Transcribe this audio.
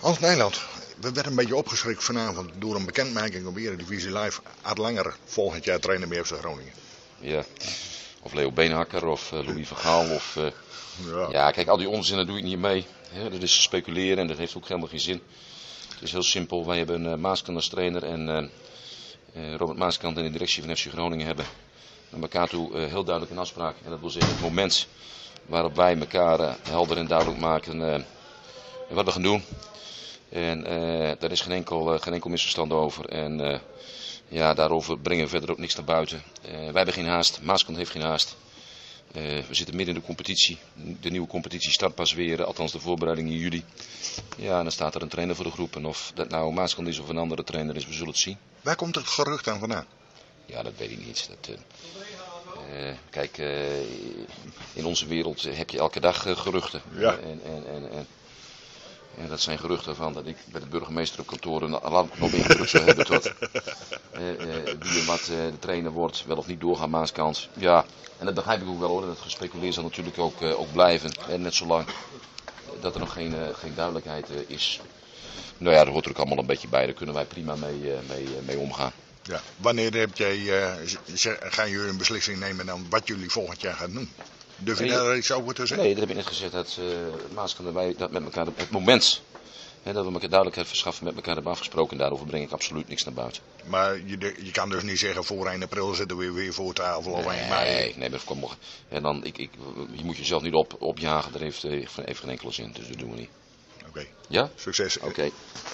Hans Nijland, we werden een beetje opgeschrikt vanavond door een bekendmaking op Eredivisie Live. Ad Langer volgend jaar trainer bij FC Groningen. Ja. Of Leo Beenhakker of uh, Louis van Gaal. Of, uh, Ja. ja, kijk, al die onzin, daar doe ik niet mee. Dat is speculeren en dat heeft ook helemaal geen zin. Het is heel simpel. Wij hebben uh, Maaskant als trainer en eh, Robert Maaskant en de directie van FC Groningen hebben naar elkaar toe heel duidelijk een afspraak. En dat wil zeggen het moment waarop wij elkaar helder en duidelijk maken wat we gaan doen. En daar is geen enkel, geen enkel misverstand over. En ja, daarover brengen we verder ook niks naar buiten. wij hebben geen haast, Maaskant heeft geen haast. Uh, we zitten midden in de competitie. De nieuwe competitie start pas weer, althans de voorbereiding in juli. Ja, en dan staat er een trainer voor de groep. En of dat nou Maaskant is of een andere trainer is, we zullen het zien. Waar komt het gerucht aan vandaan? Ja, dat weet ik niet. Dat, uh, uh, kijk, in onze wereld heb je elke dag geruchten. Ja. En, en, en, en, dat zijn geruchten van dat ik bij de burgemeester op kantoor een alarmknop ingedrukt zou hebben tot wie en wat de trainer wordt, wel of niet doorgaan Maaskant. Ja, en dat begrijp ik ook wel hoor. Dat gespeculeerd zal natuurlijk ook, uh, ook blijven. En net zolang dat er nog geen, uh, geen duidelijkheid is. Nou ja, dat hoort er ook allemaal een beetje bij. Daar kunnen wij prima mee, mee, mee omgaan. Ja. Wanneer heb jij, gaan jullie een beslissing nemen dan wat jullie volgend jaar gaan doen? Durf je daar iets over te zeggen? Nee, dat heb ik net gezegd. Dat uh, Maaskant en wij dat met elkaar het moment hè, dat we elkaar duidelijkheid verschaffen met elkaar hebben afgesproken. En daarover breng ik absoluut niks naar buiten. Maar je, de- je kan dus niet zeggen voor 1 april zitten we weer voor tafel of 1 mei. Nee, nee, dat komt nog. En dan, ik, ik, je moet jezelf niet op, opjagen. Dat heeft, eh, heeft geen enkele zin. Dus dat doen we niet. Oké, Ja? succes. Oké.